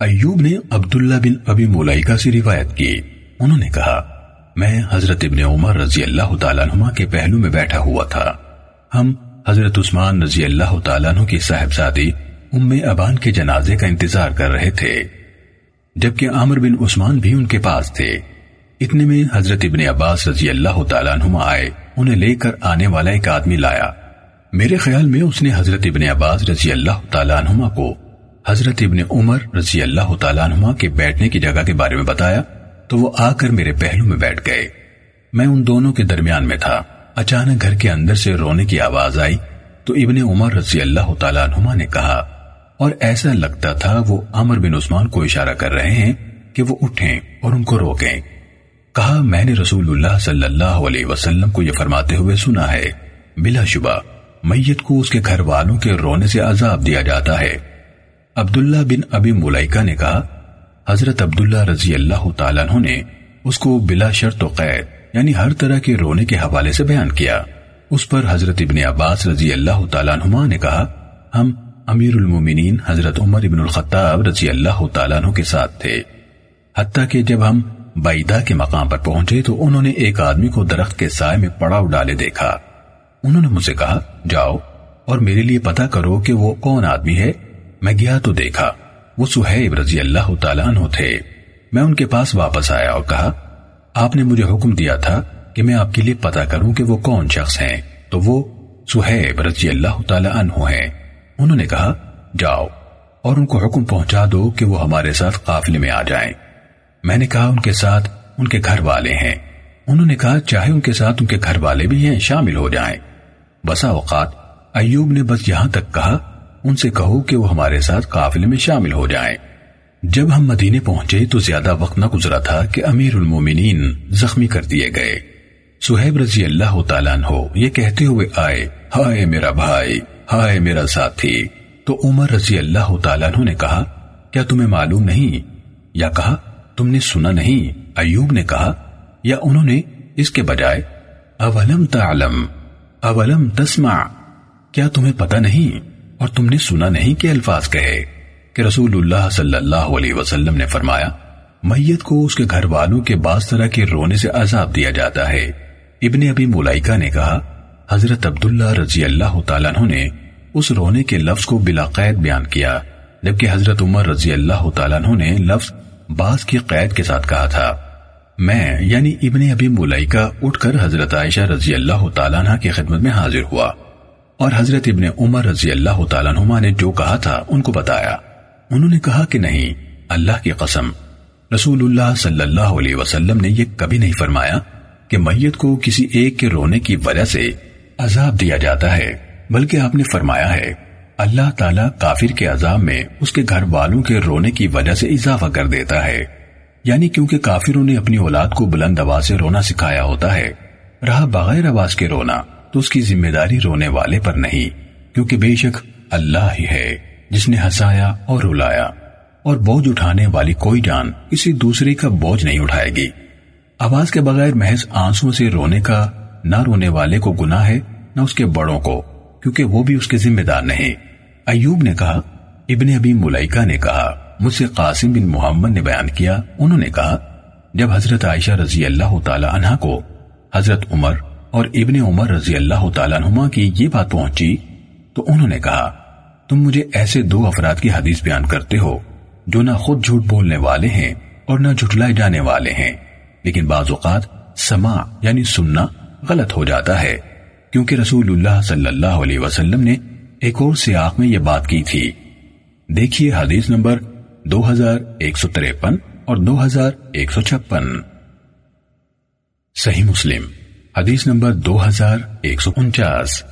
ایوب نے عبداللہ بن ابی مولائکہ سے روایت کی۔ انہوں نے کہا، میں حضرت ابن عمر رضی اللہ تعالیٰ عنہ کے پہلو میں بیٹھا ہوا تھا۔ ہم حضرت عثمان رضی اللہ تعالیٰ عنہ کی صاحبزادی ام ابان کے جنازے کا انتظار کر رہے تھے۔ جبکہ عامر بن عثمان بھی ان کے پاس تھے۔ اتنے میں حضرت ابن عباس رضی اللہ تعالیٰ عنہ آئے، انہیں لے کر آنے والا ایک آدمی لایا۔ میرے خیال میں اس نے حضرت ابن عباس رضی اللہ تعالیٰ عنہ کو حضرت ابن عمر رضی اللہ تعالیٰ عنہ کے بیٹھنے کی جگہ کے بارے میں بتایا تو وہ آ کر میرے پہلو میں بیٹھ گئے۔ میں ان دونوں کے درمیان میں تھا۔ اچانک گھر کے اندر سے رونے کی آواز آئی تو ابن عمر رضی اللہ تعالیٰ عنہ نے کہا، اور ایسا لگتا تھا وہ عمر بن عثمان کو اشارہ کر رہے ہیں کہ وہ اٹھیں اور ان کو روکیں۔ کہا، میں نے رسول اللہ صلی اللہ علیہ وسلم کو یہ فرماتے ہوئے سنا ہے، بلا شبہ، میت کو اس کے گھر والوں کے رونے سے عذاب دیا جاتا ہے۔ عبداللہ بن ابی ملائکہ نے کہا، حضرت عبداللہ رضی اللہ تعالیٰ عنہ نے اس کو بلا شرط و قید یعنی ہر طرح کے رونے کے حوالے سے بیان کیا۔ اس پر حضرت ابن عباس رضی اللہ تعالیٰ عنہ نے کہا، ہم امیر المومنین حضرت عمر ابن الخطاب رضی اللہ تعالیٰ عنہ کے ساتھ تھے۔ حتیٰ کہ جب ہم بائدہ کے مقام پر پہنچے تو انہوں نے ایک آدمی کو درخت کے سائے میں پڑاؤ ڈالے دیکھا۔ انہوں نے مجھ سے کہا، جاؤ اور میرے لیے پتا کرو کہ وہ کون آدمی ہے۔ میں گیا تو دیکھا، وہ سہیب رضی اللہ تعالیٰ عنہ تھے۔ میں ان کے پاس واپس آیا اور کہا، آپ نے مجھے حکم دیا تھا کہ میں آپ کے لیے پتا کروں کہ وہ کون شخص ہیں۔ تو وہ سہیب رضی اللہ تعالیٰ عنہ ہیں۔ انہوں نے کہا، جاؤ اور ان کو حکم پہنچا دو کہ وہ ہمارے ساتھ قافلے میں آ جائیں۔ میں نے کہا، ان کے ساتھ ان کے گھر والے ہیں۔ انہوں نے کہا، چاہے ان کے ساتھ ان کے گھر والے بھی ہیں، شامل ہو جائیں۔ بسا اوقات ایوب نے بس یہاں تک کہا ان سے کہو کہ وہ ہمارے ساتھ قافلے میں شامل ہو جائیں۔ جب ہم مدینے پہنچے تو زیادہ وقت نہ گزرا تھا کہ امیر المومنین زخمی کر دیے گئے۔ سہیب رضی اللہ تعالیٰ عنہ یہ کہتے ہوئے آئے، ہائے میرا بھائی، ہائے میرا ساتھی تو عمر رضی اللہ تعالیٰ عنہ نے کہا، کیا تمہیں معلوم نہیں؟ یا کہا، تم نے سنا نہیں؟ ایوب نے کہا، یا انہوں نے اس کے بجائے، اولم تعلم، اولم تسمع، کیا تمہیں پتا نہیں؟ اور تم نے سنا نہیں کہ الفاظ کہے کہ رسول اللہ صلی اللہ علیہ وسلم نے فرمایا، میت کو اس کے گھر والوں کے بعض طرح کے رونے سے عذاب دیا جاتا ہے۔ ابن ابی ملائکہ نے کہا، حضرت عبداللہ رضی اللہ تعالیٰ عنہ نے اس رونے کے لفظ کو بلا قید بیان کیا، جبکہ حضرت عمر رضی اللہ تعالیٰ عنہ نے لفظ بعض کی قید کے ساتھ کہا تھا۔ میں یعنی ابن ابی ملائکہ، اٹھ کر حضرت عائشہ رضی اللہ تعالیٰ عنہ کی خدمت میں حاضر ہوا۔ اور حضرت ابن عمر رضی اللہ تعالیٰ عنہ نے جو کہا تھا ان کو بتایا۔ انہوں نے کہا کہ نہیں، اللہ کی قسم، رسول اللہ صلی اللہ علیہ وسلم نے یہ کبھی نہیں فرمایا کہ میت کو کسی ایک کے رونے کی وجہ سے عذاب دیا جاتا ہے، بلکہ آپ نے فرمایا ہے، اللہ تعالیٰ کافر کے عذاب میں اس کے گھر والوں کے رونے کی وجہ سے اضافہ کر دیتا ہے۔ یعنی کیونکہ کافروں نے اپنی اولاد کو بلند آواز سے رونا سکھایا ہوتا ہے، رہا بغیر آواز کے رونا۔ تو اس کی ذمہ داری رونے والے پر نہیں، کیونکہ بے شک اللہ ہی ہے جس نے ہنسایا اور رلایا، اور بوجھ اٹھانے والی کوئی جان کسی دوسرے کا بوجھ نہیں اٹھائے گی۔ آواز کے بغیر محض آنسو سے رونے کا نہ رونے والے کو گناہ ہے، نہ اس کے بڑوں کو، کیونکہ وہ بھی اس کے ذمہ دار نہیں۔ ایوب نے کہا، ابن ابی ملائکہ نے کہا، مجھ سے قاسم بن محمد نے بیان کیا، انہوں نے کہا، جب حضرت عائشہ رضی اللہ تعالی عنہ کو حضرت عمر اور ابن عمر رضی اللہ تعالیٰ عنہ کی یہ بات پہنچی تو انہوں نے کہا، تم مجھے ایسے دو افراد کی حدیث بیان کرتے ہو جو نہ خود جھوٹ بولنے والے ہیں اور نہ جھٹلائے جانے والے ہیں، لیکن بعض اوقات سما یعنی سننا غلط ہو جاتا ہے، کیونکہ رسول اللہ صلی اللہ علیہ وسلم نے ایک اور سیاق میں یہ بات کی تھی۔ دیکھیے حدیث نمبر دو ہزار ایک سو تریپن اور دو ہزار ایک سو چھپن۔ صحیح مسلم۔ حدیث نمبر دو ہزار ایک سو انچاس۔